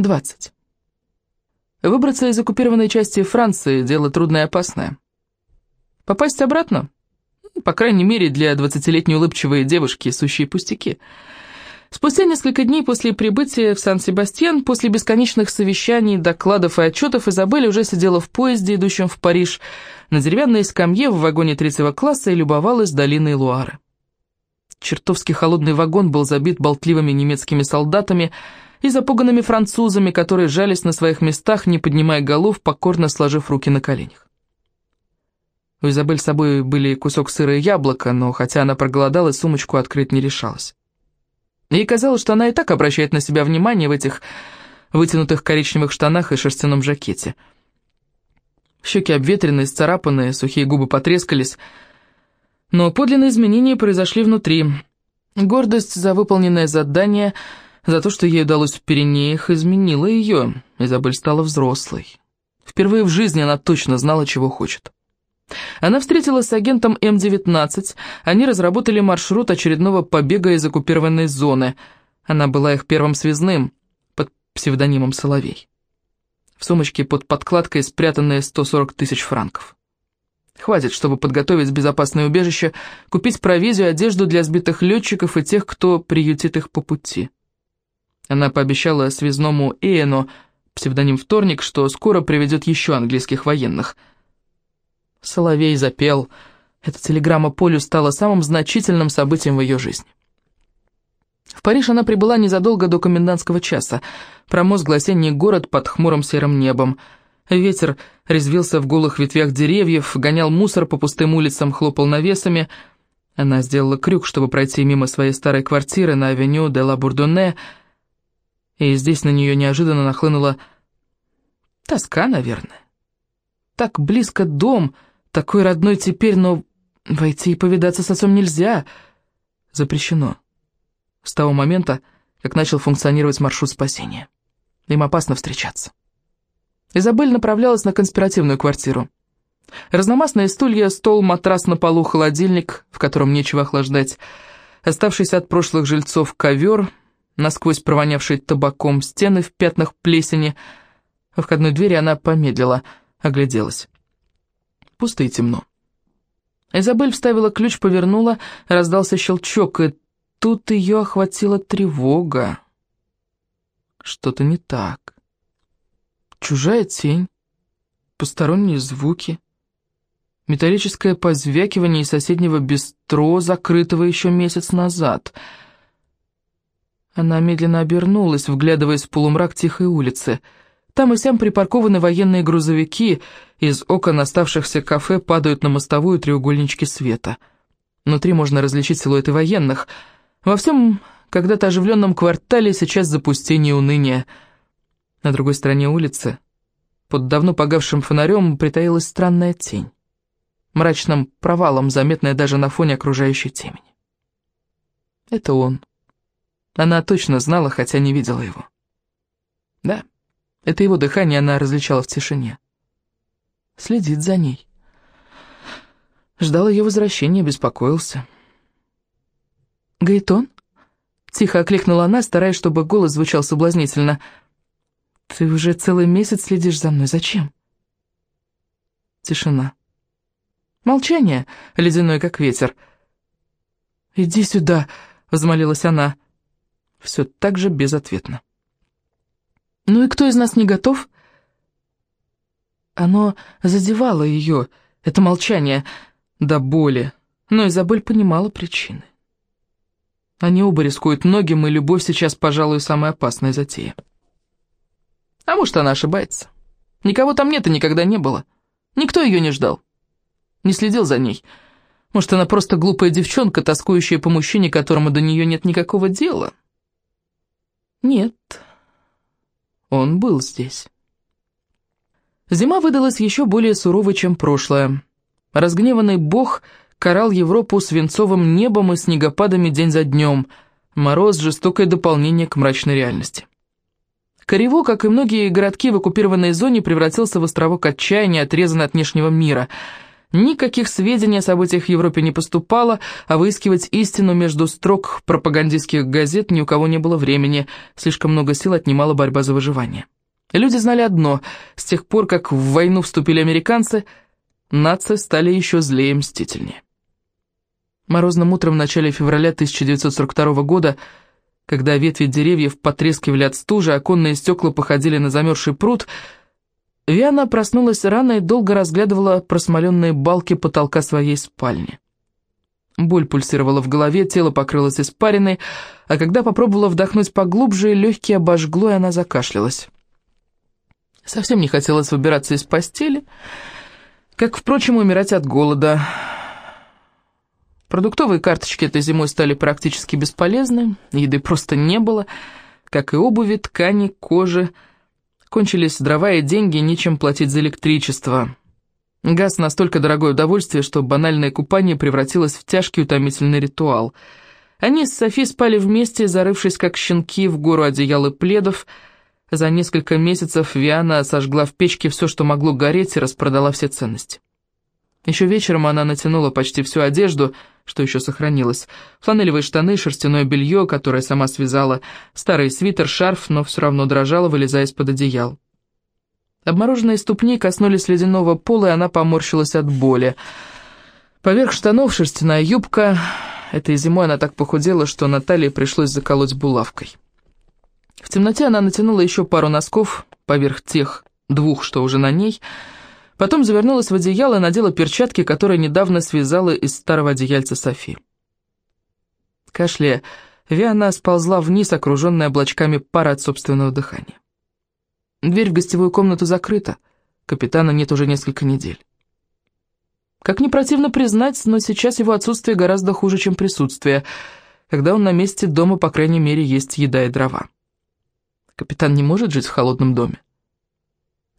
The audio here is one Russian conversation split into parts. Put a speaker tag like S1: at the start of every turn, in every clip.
S1: 20. Выбраться из оккупированной части Франции – дело трудное и опасное. Попасть обратно? По крайней мере, для двадцатилетней улыбчивой девушки – сущие пустяки. Спустя несколько дней после прибытия в Сан-Себастьян, после бесконечных совещаний, докладов и отчетов, Изабель уже сидела в поезде, идущем в Париж, на деревянной скамье в вагоне третьего класса и любовалась долиной Луары. Чертовски холодный вагон был забит болтливыми немецкими солдатами – и запуганными французами, которые жались на своих местах, не поднимая голов, покорно сложив руки на коленях. У Изабель с собой были кусок сыра и яблоко, но хотя она проголодалась, сумочку открыть не решалась. Ей казалось, что она и так обращает на себя внимание в этих вытянутых коричневых штанах и шерстяном жакете. Щеки обветренные, сцарапанные, сухие губы потрескались, но подлинные изменения произошли внутри. Гордость за выполненное задание – за то, что ей удалось в Пиренеях, изменила ее. Изабель стала взрослой. Впервые в жизни она точно знала, чего хочет. Она встретилась с агентом М-19, они разработали маршрут очередного побега из оккупированной зоны. Она была их первым связным, под псевдонимом Соловей. В сумочке под подкладкой спрятанные 140 тысяч франков. Хватит, чтобы подготовить безопасное убежище, купить провизию, одежду для сбитых летчиков и тех, кто приютит их по пути. Она пообещала связному Эйну, псевдоним «Вторник», что скоро приведет еще английских военных. Соловей запел. Эта телеграмма Полю стала самым значительным событием в ее жизни. В Париж она прибыла незадолго до комендантского часа. Промозглый осенний город под хмурым серым небом. Ветер резвился в голых ветвях деревьев, гонял мусор по пустым улицам, хлопал навесами. Она сделала крюк, чтобы пройти мимо своей старой квартиры на авеню де ла Бурдоне, и здесь на нее неожиданно нахлынула тоска, наверное. Так близко дом, такой родной теперь, но войти и повидаться с отцом нельзя. Запрещено. С того момента, как начал функционировать маршрут спасения. Им опасно встречаться. Изабель направлялась на конспиративную квартиру. Разномастные стулья, стол, матрас на полу, холодильник, в котором нечего охлаждать, оставшийся от прошлых жильцов ковер, насквозь провонявший табаком, стены в пятнах плесени. В входной двери она помедлила, огляделась. Пусто и темно. Изабель вставила ключ, повернула, раздался щелчок, и тут ее охватила тревога. Что-то не так. Чужая тень, посторонние звуки, металлическое позвякивание из соседнего бистро, закрытого еще месяц назад — она медленно обернулась, вглядываясь в полумрак тихой улицы. Там и сям припаркованы военные грузовики, из окон оставшихся кафе падают на мостовую треугольнички света. Внутри можно различить силуэты военных. Во всем когда-то оживленном квартале сейчас запустение и уныние. На другой стороне улицы, под давно погавшим фонарем, притаилась странная тень. Мрачным провалом, заметная даже на фоне окружающей темени. Это он. Она точно знала, хотя не видела его. Да, это его дыхание она различала в тишине. Следит за ней. Ждал ее возвращения, беспокоился. «Гаэтон?» — тихо окликнула она, стараясь, чтобы голос звучал соблазнительно. «Ты уже целый месяц следишь за мной. Зачем?» Тишина. Молчание, ледяное, как ветер. «Иди сюда», — взмолилась она. Все так же безответно. «Ну и кто из нас не готов?» Оно задевало ее, это молчание, до боли, но Изабель понимала причины. Они оба рискуют многим, и любовь сейчас, пожалуй, самая опасная затея. А может, она ошибается. Никого там нет и никогда не было. Никто ее не ждал. Не следил за ней. Может, она просто глупая девчонка, тоскующая по мужчине, которому до нее нет никакого дела. Нет, он был здесь. Зима выдалась еще более суровой, чем прошлое. Разгневанный бог карал Европу свинцовым небом и снегопадами день за днем. Мороз — жестокое дополнение к мрачной реальности. Корево, как и многие городки в оккупированной зоне, превратился в островок отчаяния, отрезанный от внешнего мира. Никаких сведений о событиях в Европе не поступало, а выискивать истину между строк пропагандистских газет ни у кого не было времени, слишком много сил отнимала борьба за выживание. Люди знали одно, с тех пор, как в войну вступили американцы, нации стали еще злее и мстительнее. Морозным утром в начале февраля 1942 года, когда ветви деревьев потрескивали от стужи, оконные стекла походили на замерзший пруд, Виана проснулась рано и долго разглядывала просмоленные балки потолка своей спальни. Боль пульсировала в голове, тело покрылось испариной, а когда попробовала вдохнуть поглубже, легкие обожгло, и она закашлялась. Совсем не хотелось выбираться из постели, как, впрочем, умирать от голода. Продуктовые карточки этой зимой стали практически бесполезны, еды просто не было, как и обуви, ткани, кожи, Кончились дрова и деньги, нечем платить за электричество. Газ настолько дорогое удовольствие, что банальное купание превратилось в тяжкий утомительный ритуал. Они с Софи спали вместе, зарывшись как щенки в гору одеял и пледов. За несколько месяцев Виана сожгла в печке все, что могло гореть, и распродала все ценности. Еще вечером она натянула почти всю одежду, что еще сохранилось. Фланелевые штаны, шерстяное белье, которое сама связала, старый свитер, шарф, но все равно дрожала, вылезая из-под одеял. Обмороженные ступни коснулись ледяного пола, и она поморщилась от боли. Поверх штанов шерстяная юбка. Этой зимой она так похудела, что Наталье пришлось заколоть булавкой. В темноте она натянула еще пару носков поверх тех двух, что уже на ней, — Потом завернулась в одеяло и надела перчатки, которые недавно связала из старого одеяльца Софи. Кашляя, Виана сползла вниз, окруженная облачками пара от собственного дыхания. Дверь в гостевую комнату закрыта, капитана нет уже несколько недель. Как не противно признать, но сейчас его отсутствие гораздо хуже, чем присутствие. Когда он на месте дома, по крайней мере, есть еда и дрова. Капитан не может жить в холодном доме.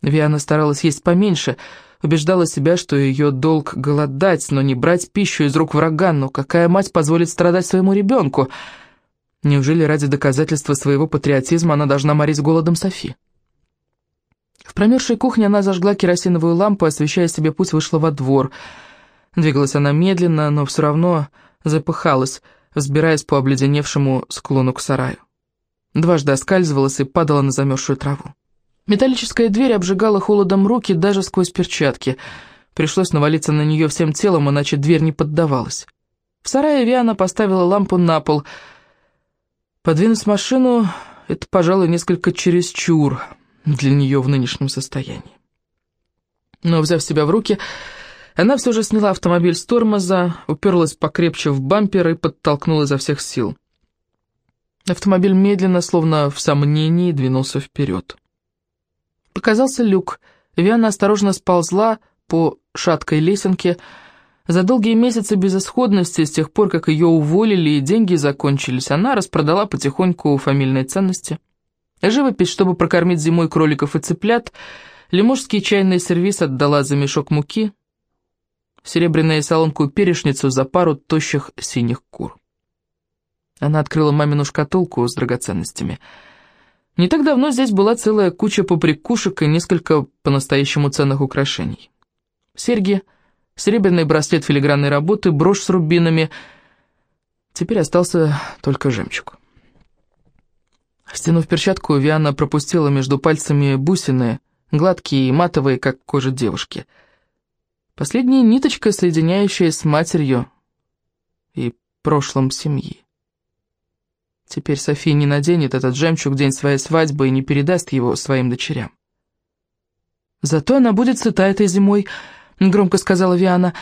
S1: Виана старалась есть поменьше, убеждала себя, что ее долг голодать, но не брать пищу из рук врага, но какая мать позволит страдать своему ребенку? Неужели ради доказательства своего патриотизма она должна морить голодом Софи? В промерзшей кухне она зажгла керосиновую лампу, освещая себе путь, вышла во двор. Двигалась она медленно, но все равно запыхалась, взбираясь по обледеневшему склону к сараю. Дважды оскальзывалась и падала на замерзшую траву. Металлическая дверь обжигала холодом руки даже сквозь перчатки. Пришлось навалиться на нее всем телом, иначе дверь не поддавалась. В сарае Виана поставила лампу на пол. Подвинуть машину — это, пожалуй, несколько чересчур для нее в нынешнем состоянии. Но, взяв себя в руки, она все же сняла автомобиль с тормоза, уперлась покрепче в бампер и подтолкнула изо всех сил. Автомобиль медленно, словно в сомнении, двинулся вперед. Показался люк. Виана осторожно сползла по шаткой лесенке. За долгие месяцы безысходности, с тех пор, как ее уволили и деньги закончились, она распродала потихоньку фамильные ценности. Живопись, чтобы прокормить зимой кроликов и цыплят, лиможский чайный сервиз отдала за мешок муки, серебряную солонку-перешницу за пару тощих синих кур. Она открыла мамину шкатулку с драгоценностями — не так давно здесь была целая куча поприкушек и несколько по-настоящему ценных украшений. Серьги, серебряный браслет филигранной работы, брошь с рубинами. Теперь остался только жемчуг. Стянув перчатку, Виана пропустила между пальцами бусины, гладкие и матовые, как кожа девушки. Последняя ниточка, соединяющая с матерью и прошлым семьи. Теперь София не наденет этот жемчуг день своей свадьбы и не передаст его своим дочерям. «Зато она будет сыта этой зимой», — громко сказала Виана,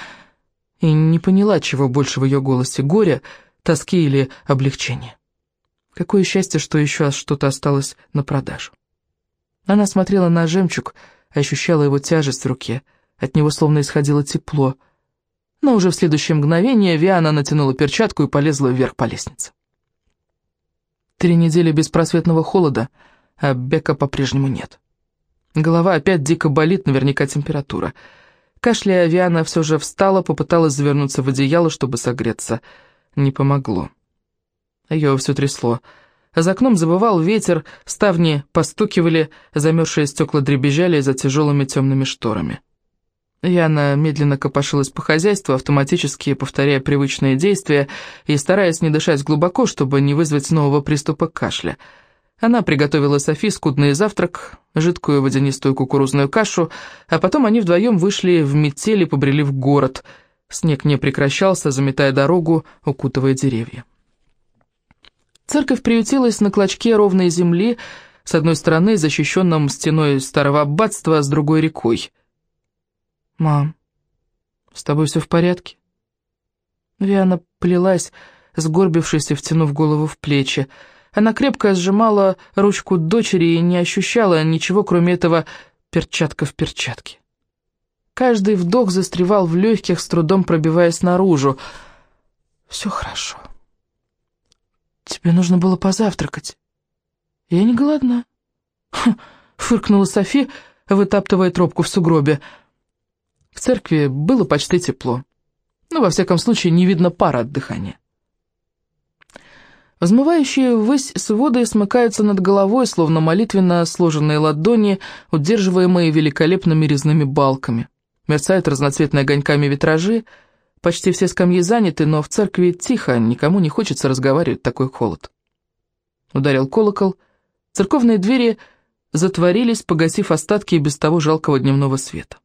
S1: и не поняла, чего больше в ее голосе — горя, тоски или облегчения. Какое счастье, что еще что-то осталось на продажу. Она смотрела на жемчуг, ощущала его тяжесть в руке, от него словно исходило тепло. Но уже в следующее мгновение Виана натянула перчатку и полезла вверх по лестнице. Три недели беспросветного холода, а Бека по-прежнему нет. Голова опять дико болит, наверняка температура. Кашляя, Виана все же встала, попыталась завернуться в одеяло, чтобы согреться. Не помогло. Ее все трясло. За окном забывал ветер, ставни постукивали, замерзшие стекла дребезжали за тяжелыми темными шторами. Яна медленно копошилась по хозяйству, автоматически повторяя привычные действия и стараясь не дышать глубоко, чтобы не вызвать нового приступа кашля. Она приготовила Софи скудный завтрак, жидкую водянистую кукурузную кашу, а потом они вдвоем вышли в метель и побрели в город. Снег не прекращался, заметая дорогу, укутывая деревья. Церковь приютилась на клочке ровной земли, с одной стороны защищенном стеной старого аббатства, а с другой рекой. «Мам, с тобой все в порядке?» Виана плелась, сгорбившись и втянув голову в плечи. Она крепко сжимала ручку дочери и не ощущала ничего, кроме этого перчатка в перчатке. Каждый вдох застревал в легких, с трудом пробиваясь наружу. «Все хорошо. Тебе нужно было позавтракать. Я не голодна». фыркнула Софи, вытаптывая тропку в сугробе. В церкви было почти тепло. Но, во всяком случае, не видно пара от дыхания. Взмывающие ввысь своды смыкаются над головой, словно молитвенно сложенные ладони, удерживаемые великолепными резными балками. Мерцают разноцветные огоньками витражи. Почти все скамьи заняты, но в церкви тихо, никому не хочется разговаривать, такой холод. Ударил колокол. Церковные двери затворились, погасив остатки и без того жалкого дневного света.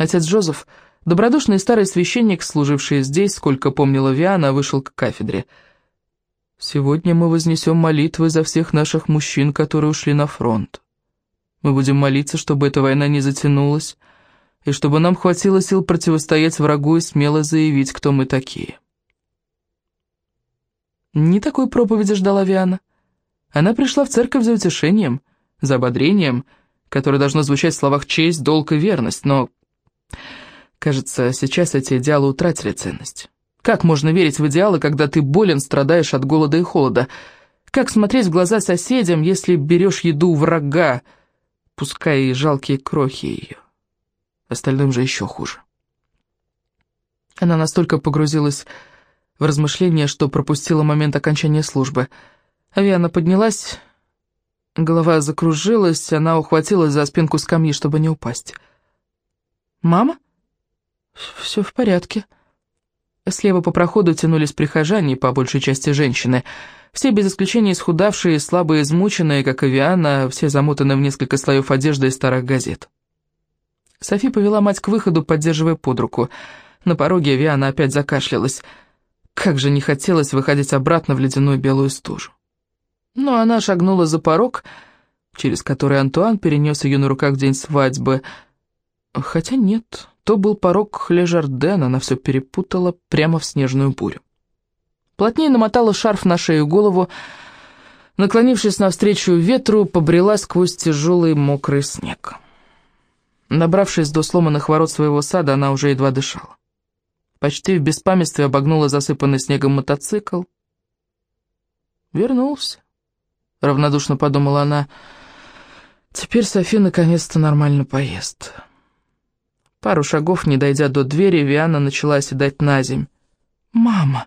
S1: Отец Джозеф, добродушный старый священник, служивший здесь, сколько помнила Виана, вышел к кафедре. «Сегодня мы вознесем молитвы за всех наших мужчин, которые ушли на фронт. Мы будем молиться, чтобы эта война не затянулась, и чтобы нам хватило сил противостоять врагу и смело заявить, кто мы такие». Не такой проповеди ждала Виана. Она пришла в церковь за утешением, за ободрением, которое должно звучать в словах «честь», «долг» и «верность», но Кажется, сейчас эти идеалы утратили ценность. Как можно верить в идеалы, когда ты болен, страдаешь от голода и холода? Как смотреть в глаза соседям, если берешь еду врага, пускай и жалкие крохи ее? Остальным же еще хуже. Она настолько погрузилась в размышления, что пропустила момент окончания службы. Авиана поднялась, голова закружилась, она ухватилась за спинку скамьи, чтобы не упасть. «Мама?» «Все в порядке». Слева по проходу тянулись прихожане, по большей части женщины. Все без исключения исхудавшие, слабые, измученные, как и Виана, все замотаны в несколько слоев одежды и старых газет. Софи повела мать к выходу, поддерживая под руку. На пороге Виана опять закашлялась. Как же не хотелось выходить обратно в ледяную белую стужу. Но она шагнула за порог, через который Антуан перенес ее на руках день свадьбы — Хотя нет, то был порог Лежардена, она все перепутала прямо в снежную бурю. Плотнее намотала шарф на шею голову, наклонившись навстречу ветру, побрела сквозь тяжелый мокрый снег. Набравшись до сломанных ворот своего сада, она уже едва дышала. Почти в беспамятстве обогнула засыпанный снегом мотоцикл. «Вернулся», — равнодушно подумала она. «Теперь Софи наконец-то нормально поест». Пару шагов, не дойдя до двери, Виана начала оседать на земь. «Мама!»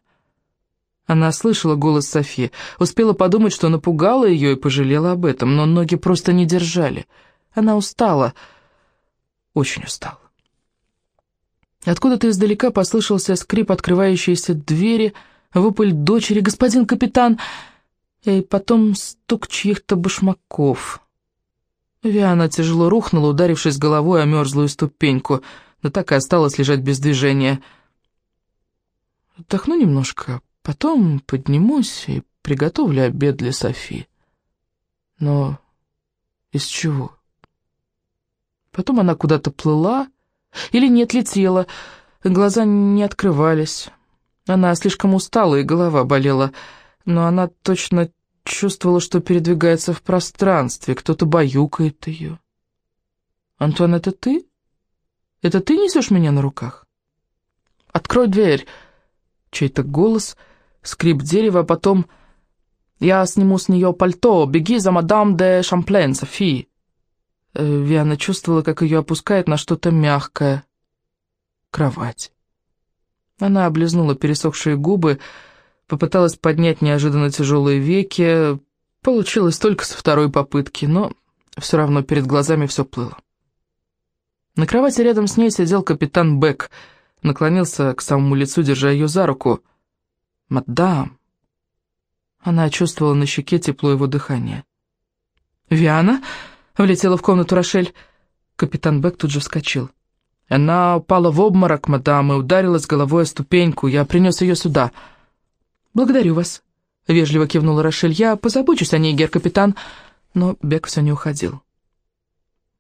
S1: Она слышала голос Софи, успела подумать, что напугала ее и пожалела об этом, но ноги просто не держали. Она устала, очень устала. Откуда-то издалека послышался скрип открывающейся двери, вопль дочери «Господин капитан!» и потом стук чьих-то башмаков. Виана тяжело рухнула, ударившись головой о мерзлую ступеньку, но так и осталась лежать без движения. Отдохну немножко, потом поднимусь и приготовлю обед для Софи. Но из чего? Потом она куда-то плыла или нет летела, глаза не открывались. Она слишком устала и голова болела, но она точно чувствовала, что передвигается в пространстве, кто-то баюкает ее. «Антуан, это ты? Это ты несешь меня на руках?» «Открой дверь!» Чей-то голос, скрип дерева, а потом... «Я сниму с нее пальто, беги за мадам де Шамплен, Софи!» э, Виана чувствовала, как ее опускает на что-то мягкое. Кровать. Она облизнула пересохшие губы, Попыталась поднять неожиданно тяжелые веки. Получилось только со второй попытки, но все равно перед глазами все плыло. На кровати рядом с ней сидел капитан Бек, наклонился к самому лицу, держа ее за руку. «Мадам!» Она чувствовала на щеке тепло его дыхания. «Виана?» — влетела в комнату Рошель. Капитан Бек тут же вскочил. Она упала в обморок, мадам, и ударилась головой о ступеньку. Я принес ее сюда. «Благодарю вас», — вежливо кивнула Рошель. «Я позабочусь о ней, гер-капитан». Но Бек все не уходил.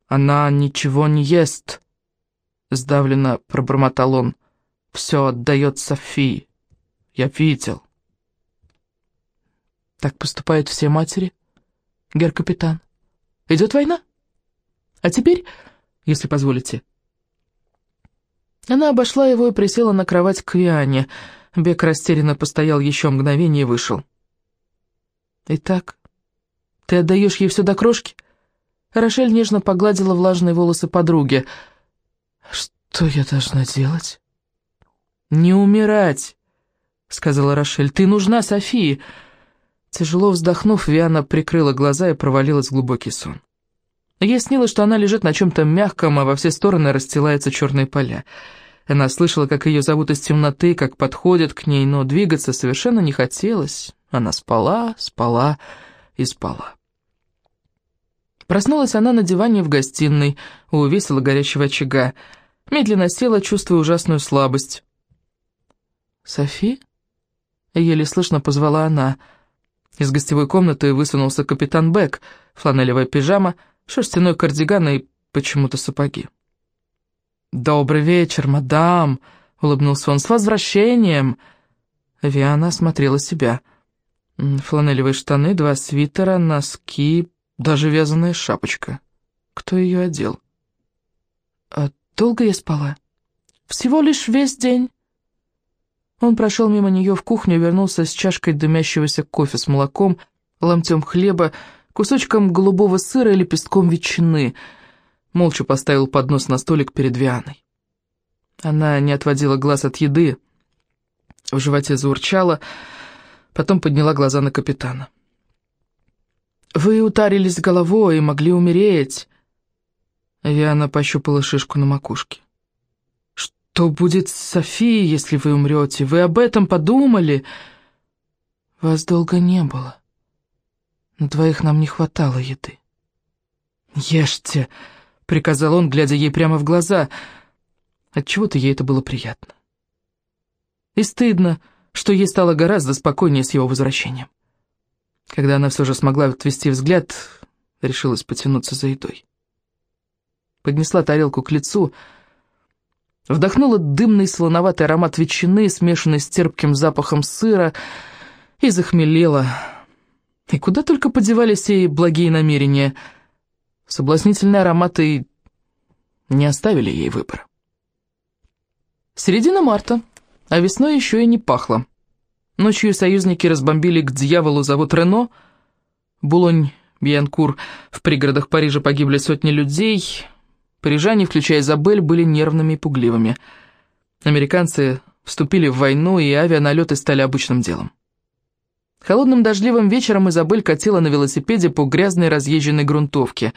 S1: «Она ничего не ест», — сдавленно пробормотал он. «Все отдает Софии. Я видел». «Так поступают все матери, гер-капитан. Идет война? А теперь, если позволите...» Она обошла его и присела на кровать к Виане. Бек растерянно постоял еще мгновение и вышел. «Итак, ты отдаешь ей все до крошки?» Рошель нежно погладила влажные волосы подруги. «Что я должна делать?» «Не умирать», — сказала Рошель. «Ты нужна Софии». Тяжело вздохнув, Виана прикрыла глаза и провалилась в глубокий сон. Ей снилось, что она лежит на чем-то мягком, а во все стороны расстилаются черные поля. Она слышала, как ее зовут из темноты, как подходят к ней, но двигаться совершенно не хотелось. Она спала, спала и спала. Проснулась она на диване в гостиной, у весело горящего очага. Медленно села, чувствуя ужасную слабость. «Софи?» — еле слышно позвала она. Из гостевой комнаты высунулся капитан Бек, фланелевая пижама, шерстяной кардиган и почему-то сапоги. «Добрый вечер, мадам!» — улыбнулся он. «С возвращением!» Виана осмотрела себя. Фланелевые штаны, два свитера, носки, даже вязаная шапочка. Кто ее одел? А долго я спала? Всего лишь весь день. Он прошел мимо нее в кухню и вернулся с чашкой дымящегося кофе с молоком, ломтем хлеба, кусочком голубого сыра и лепестком ветчины. Молча поставил поднос на столик перед Вианой. Она не отводила глаз от еды, в животе заурчала, потом подняла глаза на капитана. «Вы ударились головой и могли умереть». Виана пощупала шишку на макушке. «Что будет с Софией, если вы умрете? Вы об этом подумали?» «Вас долго не было. На двоих нам не хватало еды». «Ешьте», — приказал он, глядя ей прямо в глаза. Отчего-то ей это было приятно. И стыдно, что ей стало гораздо спокойнее с его возвращением. Когда она все же смогла отвести взгляд, решилась потянуться за едой. Поднесла тарелку к лицу, вдохнула дымный солоноватый аромат ветчины, смешанный с терпким запахом сыра, и захмелела. И куда только подевались ей благие намерения. Соблазнительные ароматы не оставили ей выбора. Середина марта, а весной еще и не пахло. Ночью союзники разбомбили к дьяволу завод Рено. Булонь, Бьянкур, в пригородах Парижа погибли сотни людей. Парижане, включая Изабель, были нервными и пугливыми. Американцы вступили в войну, и авианалеты стали обычным делом. Холодным дождливым вечером Изабель катила на велосипеде по грязной разъезженной грунтовке.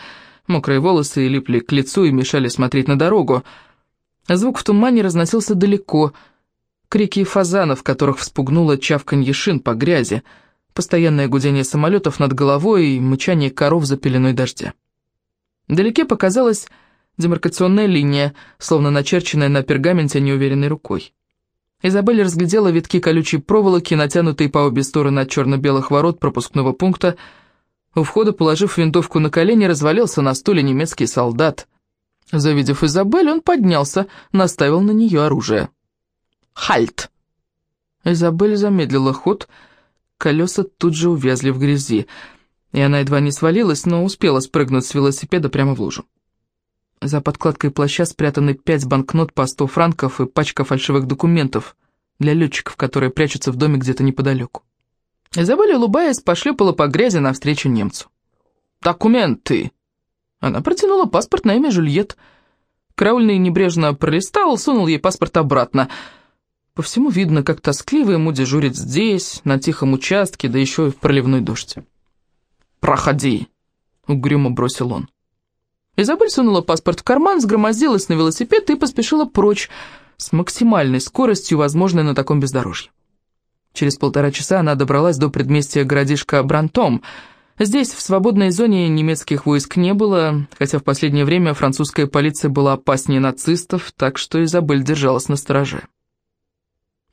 S1: Мокрые волосы липли к лицу и мешали смотреть на дорогу. Звук в тумане разносился далеко — крики фазанов, которых вспугнуло чавканье шин по грязи, постоянное гудение самолетов над головой и мычание коров за пеленой дождя. Вдалеке показалась демаркационная линия, словно начерченная на пергаменте неуверенной рукой. Изабель разглядела витки колючей проволоки, натянутые по обе стороны от черно-белых ворот пропускного пункта. У входа, положив винтовку на колени, развалился на стуле немецкий солдат. Завидев Изабель, он поднялся, наставил на нее оружие. Хальт!» Изабель замедлила ход, колеса тут же увязли в грязи, и она едва не свалилась, но успела спрыгнуть с велосипеда прямо в лужу. За подкладкой плаща спрятаны пять банкнот по сто франков и пачка фальшивых документов для летчиков, которые прячутся в доме где-то неподалеку. Изабель, улыбаясь, пошлепала по грязи навстречу немцу. «Документы!» Она протянула паспорт на имя Жюльет. Краульный небрежно пролистал, сунул ей паспорт обратно — по всему видно, как тоскливо ему дежурит здесь, на тихом участке, да еще и в проливной дождь. «Проходи!» — угрюмо бросил он. Изабель сунула паспорт в карман, сгромоздилась на велосипед и поспешила прочь с максимальной скоростью, возможной на таком бездорожье. Через полтора часа она добралась до предместья городишка Брантом. Здесь, в свободной зоне, немецких войск не было, хотя в последнее время французская полиция была опаснее нацистов, так что Изабель держалась на стороже.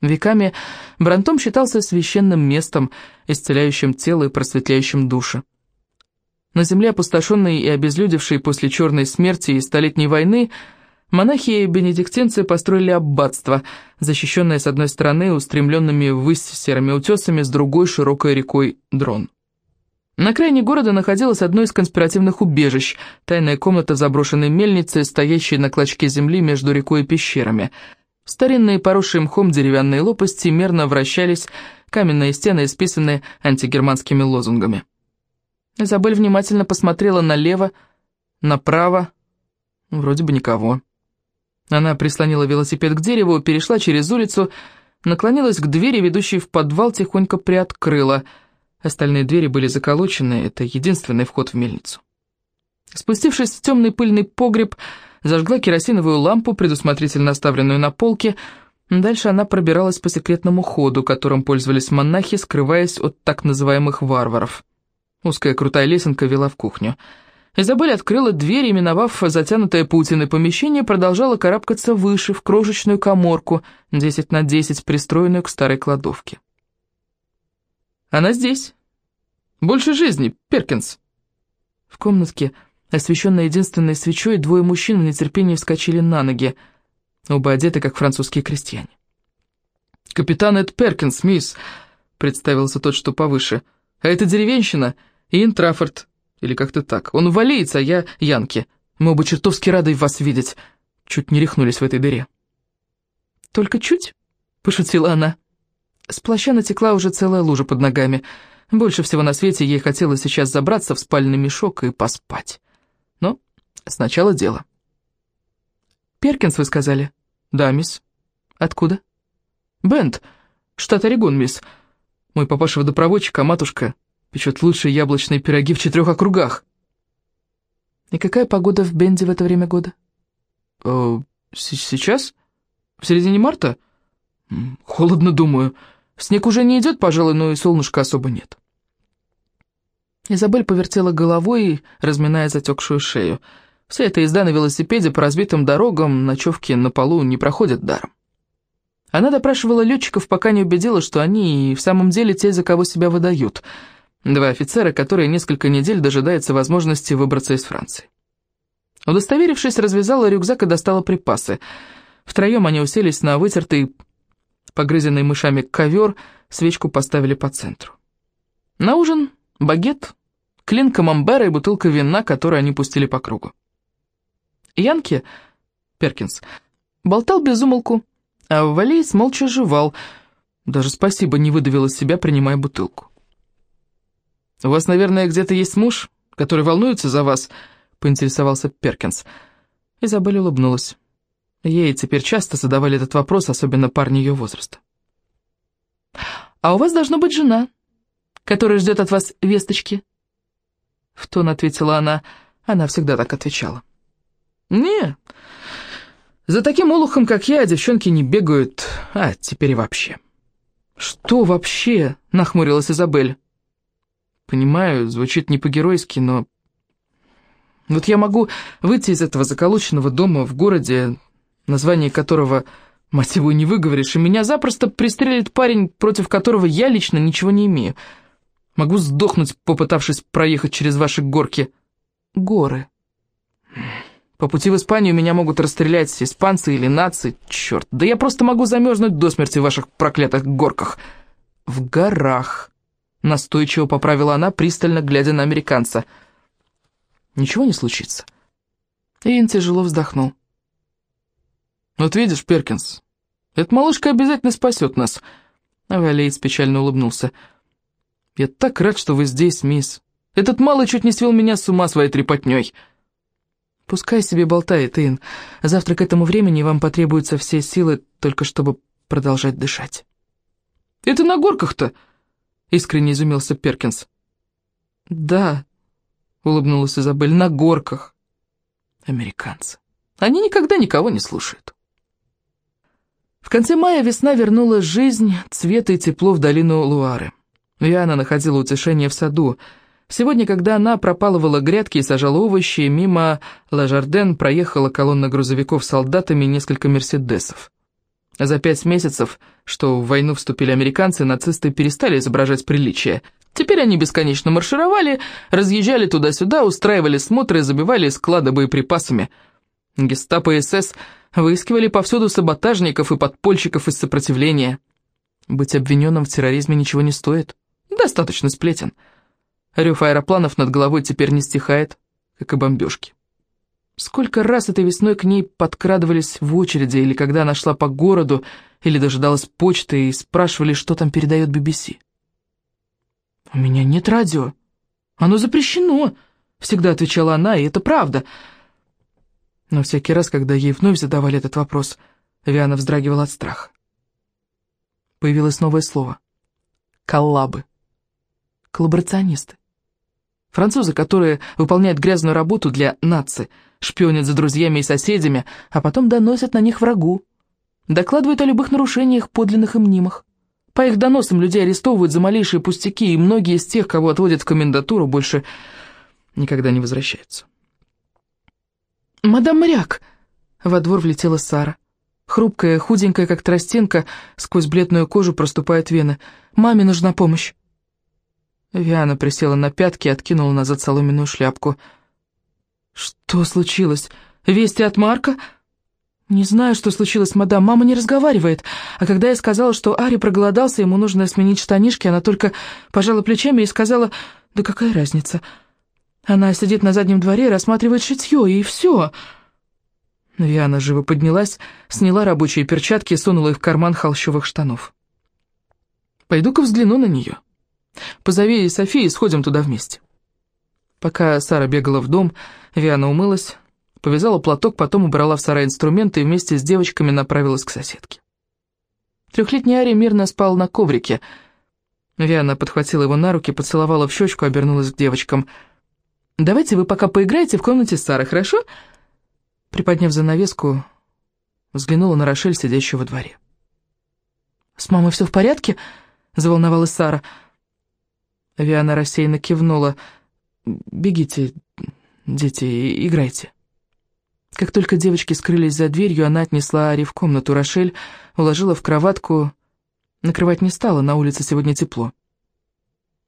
S1: Веками Брантом считался священным местом, исцеляющим тело и просветляющим души. На земле, опустошенной и обезлюдевшей после черной смерти и столетней войны, монахи и бенедиктинцы построили аббатство, защищенное с одной стороны устремленными ввысь серыми утесами, с другой широкой рекой Дрон. На окраине города находилось одно из конспиративных убежищ, тайная комната заброшенной мельнице, стоящей на клочке земли между рекой и пещерами. Старинные поросшие мхом деревянные лопасти мерно вращались, каменные стены исписаны антигерманскими лозунгами. Изабель внимательно посмотрела налево, направо. Вроде бы никого. Она прислонила велосипед к дереву, перешла через улицу, наклонилась к двери, ведущей в подвал, тихонько приоткрыла. Остальные двери были заколочены, это единственный вход в мельницу. Спустившись в темный пыльный погреб, зажгла керосиновую лампу, предусмотрительно оставленную на полке. Дальше она пробиралась по секретному ходу, которым пользовались монахи, скрываясь от так называемых варваров. Узкая крутая лесенка вела в кухню. Изабель открыла дверь и, миновав затянутое паутиной помещение, продолжала карабкаться выше, в крошечную коморку, 10 на 10, пристроенную к старой кладовке. «Она здесь. Больше жизни, Перкинс». В комнатке, освещенной единственной свечой, двое мужчин в нетерпении вскочили на ноги, оба одеты, как французские крестьяне. «Капитан Эд Перкинс, мисс», — представился тот, что повыше, — «а это деревенщина...» Иэн Траффорд, или как-то так. Он валится, а я Янки. Мы оба чертовски рады вас видеть. Чуть не рехнулись в этой дыре. «Только чуть?» — пошутила она. С плаща натекла уже целая лужа под ногами. Больше всего на свете ей хотелось сейчас забраться в спальный мешок и поспать. Но сначала дело. «Перкинс, вы сказали?» «Да, мисс». «Откуда?» «Бенд, штат Орегон, мисс. Мой папаша водопроводчик, а матушка Печет лучшие яблочные пироги в четырех округах. И какая погода в Бенде в это время года? Э, сейчас? В середине марта? Холодно, думаю. Снег уже не идет, пожалуй, но и солнышка особо нет. Изабель повертела головой, разминая затекшую шею. Вся эта езда на велосипеде по разбитым дорогам, ночевки на полу не проходят даром. Она допрашивала летчиков, пока не убедила, что они и в самом деле те, за кого себя выдают — Два офицера, которые несколько недель дожидаются возможности выбраться из Франции. Удостоверившись, развязала рюкзак и достала припасы. Втроем они уселись на вытертый, погрызенный мышами ковер, свечку поставили по центру. На ужин багет, клин камамбера и бутылка вина, которую они пустили по кругу. Янки, Перкинс, болтал без умолку, а Валейс молча жевал, даже спасибо не выдавил из себя, принимая бутылку. «У вас, наверное, где-то есть муж, который волнуется за вас?» — поинтересовался Перкинс. Изабель улыбнулась. Ей теперь часто задавали этот вопрос, особенно парни ее возраста. «А у вас должна быть жена, которая ждет от вас весточки?» В тон ответила она. Она всегда так отвечала. «Не, за таким олухом, как я, девчонки не бегают, а теперь и вообще». «Что вообще?» — нахмурилась Изабель. Понимаю, звучит не по-геройски, но... Вот я могу выйти из этого заколоченного дома в городе, название которого, мать его, не выговоришь, и меня запросто пристрелит парень, против которого я лично ничего не имею. Могу сдохнуть, попытавшись проехать через ваши горки. Горы. По пути в Испанию меня могут расстрелять испанцы или нации, черт. Да я просто могу замерзнуть до смерти в ваших проклятых горках. В горах. Настойчиво поправила она, пристально глядя на американца. «Ничего не случится». Иэн тяжело вздохнул. «Вот видишь, Перкинс, эта малышка обязательно спасет нас». Валеец печально улыбнулся. «Я так рад, что вы здесь, мисс. Этот малый чуть не свел меня с ума своей трепотней». «Пускай себе болтает, Иэн. Завтра к этому времени вам потребуются все силы, только чтобы продолжать дышать». «Это на горках-то!» Искренне изумился Перкинс. «Да», — улыбнулась Изабель, — «на горках. Американцы. Они никогда никого не слушают. В конце мая весна вернула жизнь, цвет и тепло в долину Луары. Виана находила утешение в саду. Сегодня, когда она пропалывала грядки и сажала овощи, мимо Ла-Жарден проехала колонна грузовиков с солдатами и несколько мерседесов. За пять месяцев, что в войну вступили американцы, нацисты перестали изображать приличие. Теперь они бесконечно маршировали, разъезжали туда-сюда, устраивали смотры забивали склады боеприпасами. Гестапо и СС выискивали повсюду саботажников и подпольщиков из сопротивления. Быть обвиненным в терроризме ничего не стоит. Достаточно сплетен. Рев аэропланов над головой теперь не стихает, как и бомбежки. Сколько раз этой весной к ней подкрадывались в очереди, или когда она шла по городу, или дожидалась почты и спрашивали, что там передает BBC. «У меня нет радио. Оно запрещено», — всегда отвечала она, и это правда. Но всякий раз, когда ей вновь задавали этот вопрос, Виана вздрагивала от страха. Появилось новое слово. Коллабы. Коллаборационисты. Французы, которые выполняют грязную работу для нации, шпионят за друзьями и соседями, а потом доносят на них врагу. Докладывают о любых нарушениях, подлинных и мнимых. По их доносам людей арестовывают за малейшие пустяки, и многие из тех, кого отводят в комендатуру, больше никогда не возвращаются. «Мадам Моряк!» Во двор влетела Сара. Хрупкая, худенькая, как тростинка, сквозь бледную кожу проступает вены. «Маме нужна помощь!» Виана присела на пятки и откинула назад соломенную шляпку. «Что случилось? Вести от Марка?» «Не знаю, что случилось, мадам, мама не разговаривает. А когда я сказала, что Ари проголодался, ему нужно сменить штанишки, она только пожала плечами и сказала, да какая разница. Она сидит на заднем дворе, рассматривает шитье, и все». Виана живо поднялась, сняла рабочие перчатки и сунула их в карман холщовых штанов. «Пойду-ка взгляну на нее. Позови Софии, сходим туда вместе». Пока Сара бегала в дом, Виана умылась, повязала платок, потом убрала в сарай инструменты и вместе с девочками направилась к соседке. Трехлетний Ари мирно спал на коврике. Виана подхватила его на руки, поцеловала в щечку, обернулась к девочкам. «Давайте вы пока поиграете в комнате Сары, хорошо?» Приподняв занавеску, взглянула на Рошель, сидящую во дворе. «С мамой все в порядке?» — заволновалась Сара. Виана рассеянно кивнула. «Бегите, дети, играйте». Как только девочки скрылись за дверью, она отнесла Ари в комнату Рошель, уложила в кроватку. Накрывать не стала, на улице сегодня тепло.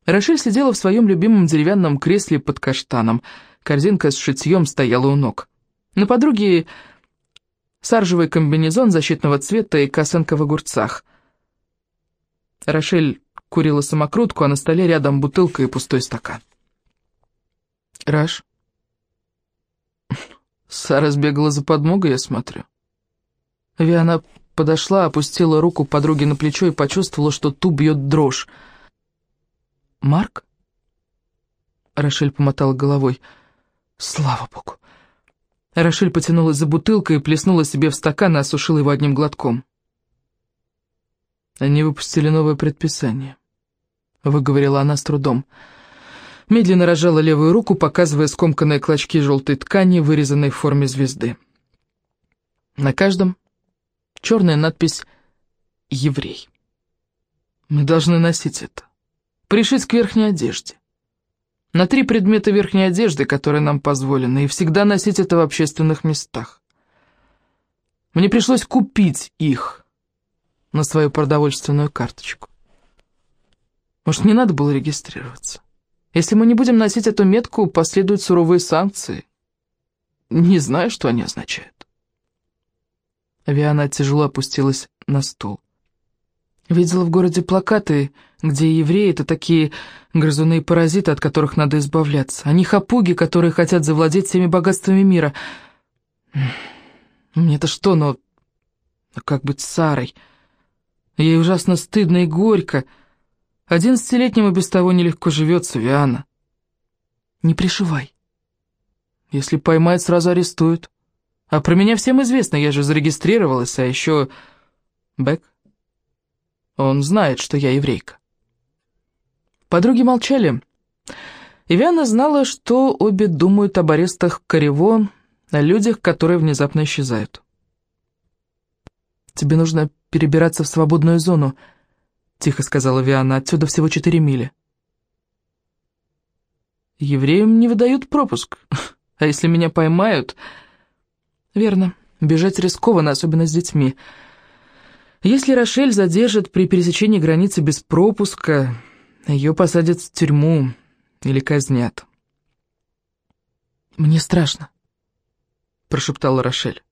S1: Рошель сидела в своем любимом деревянном кресле под каштаном. Корзинка с шитьем стояла у ног. На подруге саржевый комбинезон защитного цвета и косынка в огурцах. Рошель курила самокрутку, а на столе рядом бутылка и пустой стакан. «Раш?» Сара сбегала за подмогой, я смотрю. Виана подошла, опустила руку подруги на плечо и почувствовала, что ту бьет дрожь. «Марк?» Рошель помотала головой. «Слава богу!» Рошель потянулась за бутылкой и плеснула себе в стакан и осушила его одним глотком. «Они выпустили новое предписание», — выговорила она с трудом. Медленно разжала левую руку, показывая скомканные клочки желтой ткани, вырезанной в форме звезды. На каждом черная надпись «Еврей». Мы должны носить это. Пришить к верхней одежде. На три предмета верхней одежды, которые нам позволены, и всегда носить это в общественных местах. Мне пришлось купить их на свою продовольственную карточку. Может, не надо было регистрироваться? Если мы не будем носить эту метку, последуют суровые санкции. Не знаю, что они означают. Виана тяжело опустилась на стол. Видела в городе плакаты, где евреи — это такие грызуны и паразиты, от которых надо избавляться. Они хапуги, которые хотят завладеть всеми богатствами мира. Мне-то что, но как быть с Сарой? Ей ужасно стыдно и горько — Одиннадцатилетнему без того нелегко живется, Виана. Не пришивай. Если поймают, сразу арестуют. А про меня всем известно, я же зарегистрировалась, а еще... Бэк? Он знает, что я еврейка. Подруги молчали. И Виана знала, что обе думают об арестах Корево о людях, которые внезапно исчезают. «Тебе нужно перебираться в свободную зону», — тихо сказала Виана, — «отсюда всего четыре мили». «Евреям не выдают пропуск, а если меня поймают...» «Верно, бежать рискованно, особенно с детьми. Если Рошель задержат при пересечении границы без пропуска, ее посадят в тюрьму или казнят». «Мне страшно», — прошептала Рошель.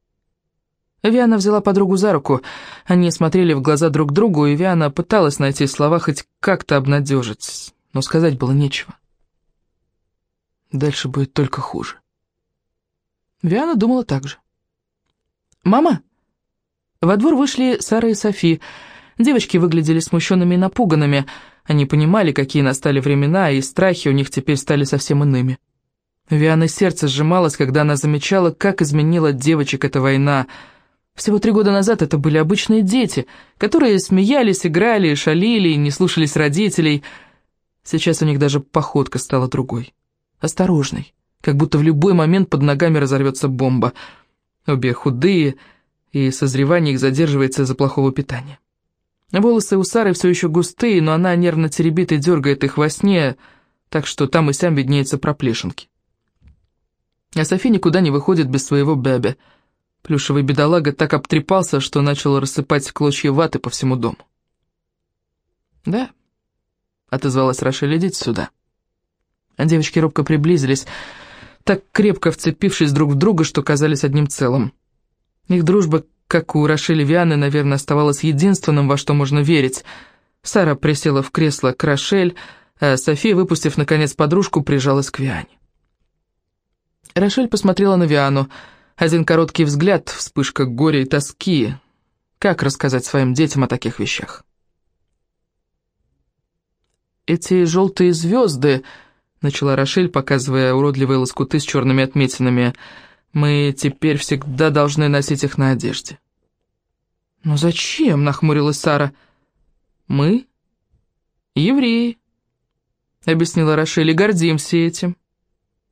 S1: Виана взяла подругу за руку. Они смотрели в глаза друг другу, и Виана пыталась найти слова хоть как-то обнадежить, но сказать было нечего. Дальше будет только хуже. Виана думала так же. «Мама!» Во двор вышли Сара и Софи. Девочки выглядели смущенными и напуганными. Они понимали, какие настали времена, и страхи у них теперь стали совсем иными. Вианы сердце сжималось, когда она замечала, как изменила девочек эта война. Всего три года назад это были обычные дети, которые смеялись, играли, шалили не слушались родителей. Сейчас у них даже походка стала другой. Осторожной, как будто в любой момент под ногами разорвется бомба. Обе худые, и созревание их задерживается из-за плохого питания. Волосы у Сары все еще густые, но она нервно теребит и дергает их во сне, так что там и сям виднеются проплешинки. А Софи никуда не выходит без своего Бэбе. Плюшевый бедолага так обтрепался, что начал рассыпать клочья ваты по всему дому. «Да», — отозвалась Рошель, — «идите сюда». А девочки робко приблизились, так крепко вцепившись друг в друга, что казались одним целым. Их дружба, как у Рошели Вианы, наверное, оставалась единственным, во что можно верить. Сара присела в кресло к Рошель, а София, выпустив, наконец, подружку, прижалась к Виане. Рошель посмотрела на Виану. Один короткий взгляд, вспышка горя и тоски. Как рассказать своим детям о таких вещах? «Эти желтые звезды», — начала Рошель, показывая уродливые лоскуты с черными отметинами, — «мы теперь всегда должны носить их на одежде». «Но зачем?» — нахмурилась Сара. «Мы? Евреи», — объяснила Рошель, — «и гордимся этим».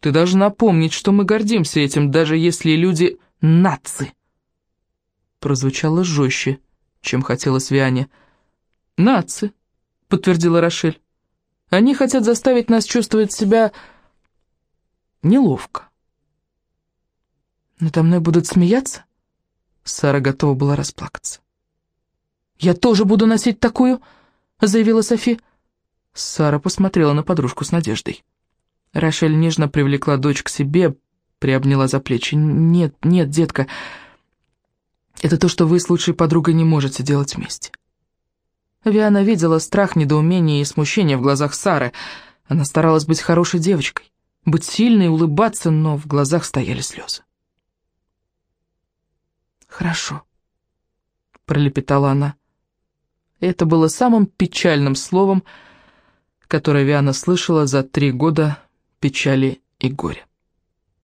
S1: Ты должна помнить, что мы гордимся этим, даже если люди нации. Прозвучало жестче, чем хотелось Виане. Нации, подтвердила Рошель. Они хотят заставить нас чувствовать себя неловко. Надо мной будут смеяться? Сара готова была расплакаться. «Я тоже буду носить такую», — заявила Софи. Сара посмотрела на подружку с надеждой. Рошель нежно привлекла дочь к себе, приобняла за плечи. «Нет, нет, детка, это то, что вы с лучшей подругой не можете делать вместе». Виана видела страх, недоумение и смущение в глазах Сары. Она старалась быть хорошей девочкой, быть сильной, улыбаться, но в глазах стояли слезы. «Хорошо», — пролепетала она. Это было самым печальным словом, которое Виана слышала за три года печали и горя.